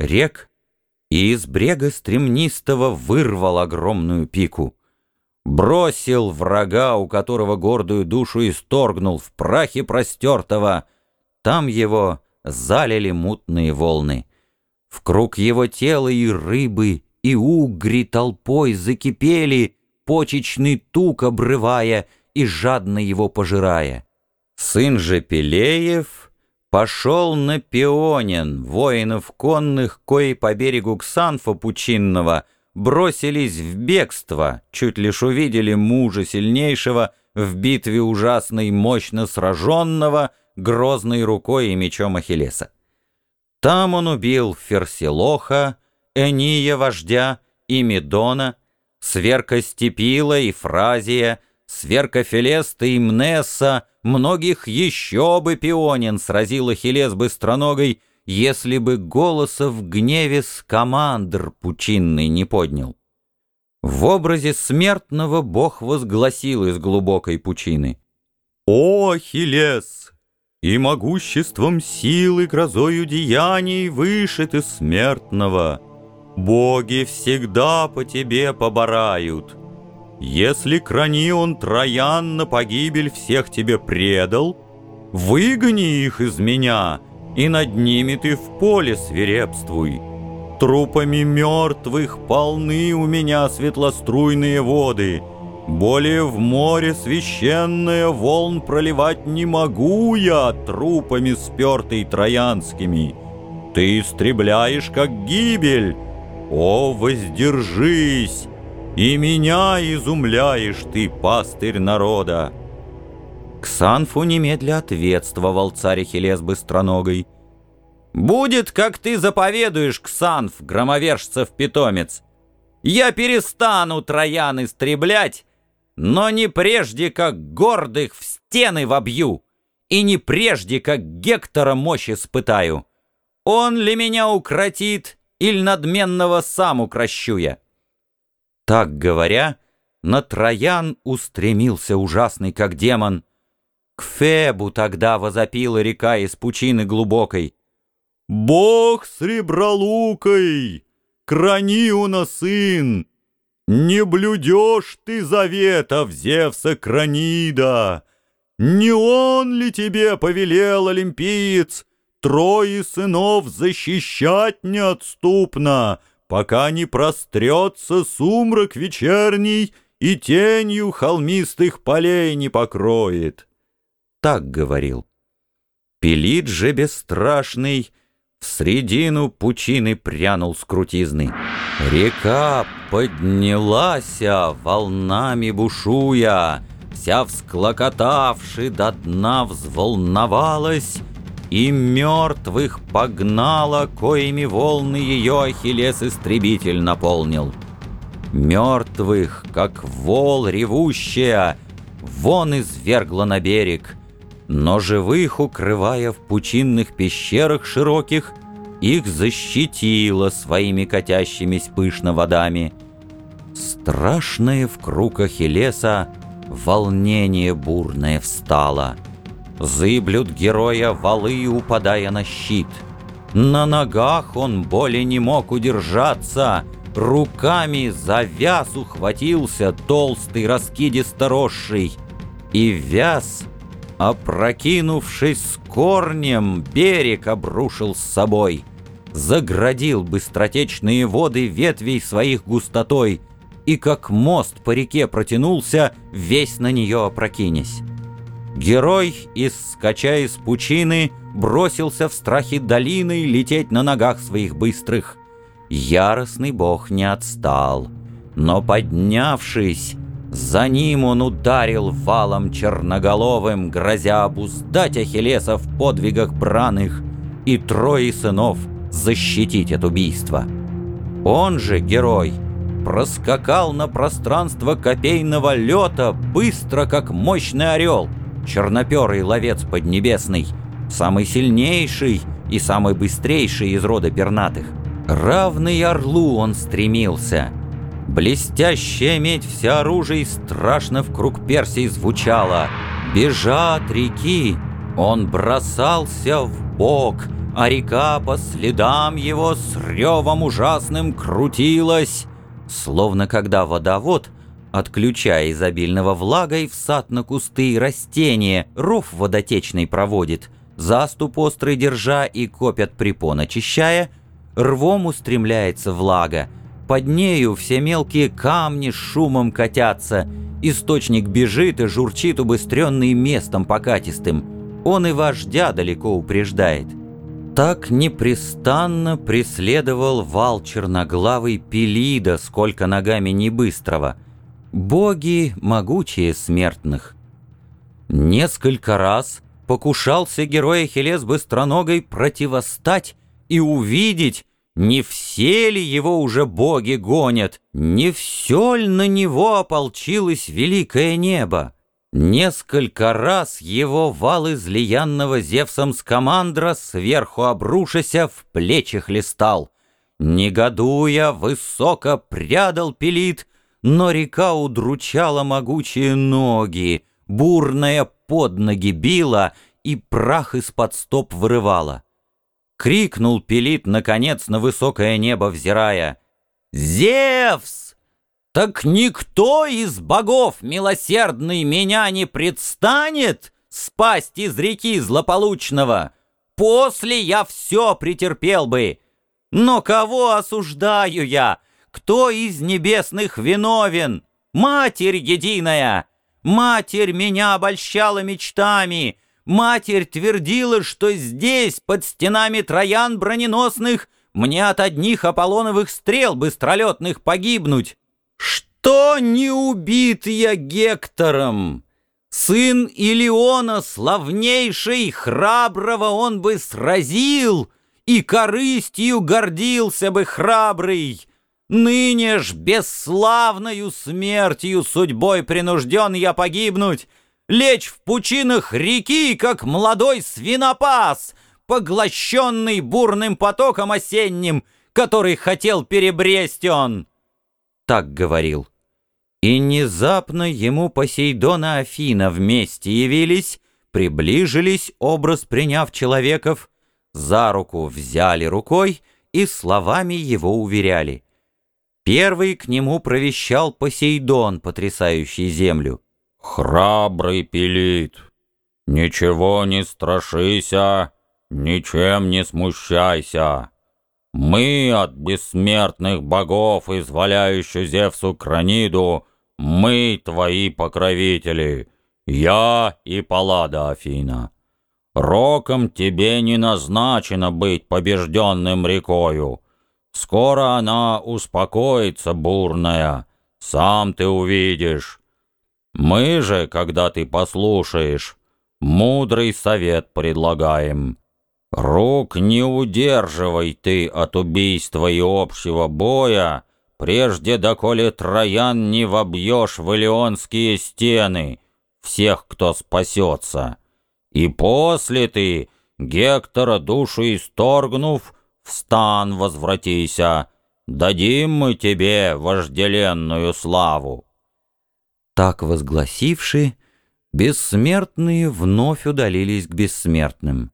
рек и из брега стремнистого вырвал огромную пику. Бросил врага, у которого гордую душу исторгнул в прахе простертого. Там его залили мутные волны. В круг его тела и рыбы, и угри толпой закипели, почечный тук обрывая и жадно его пожирая. Сын же Пелеев пошел на Пионин, воинов конных, кои по берегу Ксанфа Пучинного бросились в бегство, чуть лишь увидели мужа сильнейшего в битве ужасной мощно сраженного грозной рукой и мечом Ахиллеса. Там он убил Ферсилоха, Эния вождя и Медона, Сверка Степила и Фразия, Сверка Фелеста и Мнесса, многих еще бы Пионин сразил Ахиллес быстроногой, если бы голоса в гневе скамандр пучинный не поднял. В образе смертного Бог возгласил из глубокой пучины. «О, Ахиллес! И могуществом силы, грозою деяний выше ты смертного!» Боги всегда по тебе поборают. Если Кранион Троян на погибель всех тебе предал, выгони их из меня, и над ними ты в поле свирепствуй. Трупами мертвых полны у меня светлоструйные воды. Более в море священное волн проливать не могу я трупами спертый троянскими. Ты истребляешь, как гибель, о, воздержись! И меня изумляешь ты, пастырь народа!» Ксанфу немедля ответствовал царь Ахиллес быстроногой. «Будет, как ты заповедуешь, Ксанф, громовержцев питомец. Я перестану троян истреблять, но не прежде, как гордых в стены вобью, и не прежде, как Гектора мощь испытаю. Он ли меня укротит, или надменного сам укращу я?» Так говоря, на Троян устремился ужасный, как демон. К Фебу тогда возопила река из пучины глубокой. «Бог с ребролукой, Краниуна сын, не блюдешь ты заветов Зевса Кранида! Не он ли тебе повелел, олимпиец, Трое сынов защищать неотступно, Пока не прострется сумрак вечерний И тенью холмистых полей не покроет. Так говорил. Пелит же бесстрашный В средину пучины прянул скрутизны. Река поднялась, волнами бушуя, Вся всклокотавши до дна взволновалась, и мертвых погнала, коими волны ее Ахиллес-истребитель наполнил. Мертвых, как вол ревущая, вон извергла на берег, но живых, укрывая в пучинных пещерах широких, их защитила своими катящимися пышно водами. Страшное в круг Ахиллеса волнение бурное встало — Зыблют героя валы, упадая на щит. На ногах он более не мог удержаться, Руками за вяз ухватился толстый, раскидисторосший, И вяз, опрокинувшись с корнем, берег обрушил с собой, Заградил быстротечные воды ветвей своих густотой, И как мост по реке протянулся, весь на нее опрокинись. Герой, искача из пучины, бросился в страхе долиной лететь на ногах своих быстрых. Яростный бог не отстал, но, поднявшись, за ним он ударил валом черноголовым, грозя обуздать Ахиллеса в подвигах браных и трое сынов защитить от убийства. Он же, герой, проскакал на пространство копейного лета быстро, как мощный орел — черноперый ловец поднебесный, самый сильнейший и самый быстрейший из рода пернатых. Равный орлу он стремился. Блестящая медь всеоружий страшно в круг Персии звучала. Бежа от реки, он бросался в бок, а река по следам его с ревом ужасным крутилась, словно когда водовод, отключая изобильного влагой в сад на кусты и растения, ров водотечный проводит, заступ острый держа и копят препон очищая, рвом устремляется влага, под нею все мелкие камни шумом катятся, источник бежит и журчит убыстренный местом покатистым, он и вождя далеко упреждает. Так непрестанно преследовал вал черноглавый Пелида, сколько ногами не быстрого. Боги могучие смертных. Несколько раз покушался герой Ахиллес быстроногой противостать и увидеть, не все ли его уже боги гонят, не все ли на него ополчилось великое небо. Несколько раз его вал излиянного Зевсом скамандра сверху обрушася в плечи хлестал. Негодуя, высоко прядал пилит, но река удручала могучие ноги, бурная под ноги била и прах из-под стоп вырывала. Крикнул пилит, наконец, на высокое небо взирая. «Зевс!» Так никто из богов милосердный меня не предстанет спасть из реки злополучного. После я все претерпел бы. Но кого осуждаю я? Кто из небесных виновен? Матерь единая! Матерь меня обольщала мечтами. Матерь твердила, что здесь, под стенами троян броненосных, мне от одних Аполлоновых стрел быстролетных погибнуть. Что не убит я Гектором? Сын Илиона, славнейший, храброго он бы сразил, И корыстью гордился бы храбрый. Ныне ж бесславною смертью судьбой принужден я погибнуть, Лечь в пучинах реки, как молодой свинопас, Поглощенный бурным потоком осенним, Который хотел перебресть он так говорил. И внезапно ему Посейдон и Афина вместе явились, приближились, образ приняв человеков, за руку взяли рукой и словами его уверяли. Первый к нему провещал Посейдон, потрясающий землю. «Храбрый пилит, ничего не страшися, ничем не смущайся. Мы от бессмертных богов, изволяющих Зевсу Краниду, мы твои покровители, я и Паллада Афина. Роком тебе не назначено быть побежденным рекою. Скоро она успокоится, бурная, сам ты увидишь. Мы же, когда ты послушаешь, мудрый совет предлагаем». Рук не удерживай ты от убийства и общего боя, прежде доколе Троян не вобьешь в Илионские стены всех, кто спасется. И после ты, Гектора душу исторгнув, в стан возвратися, дадим мы тебе вожделенную славу. Так возгласивши, бессмертные вновь удалились к бессмертным.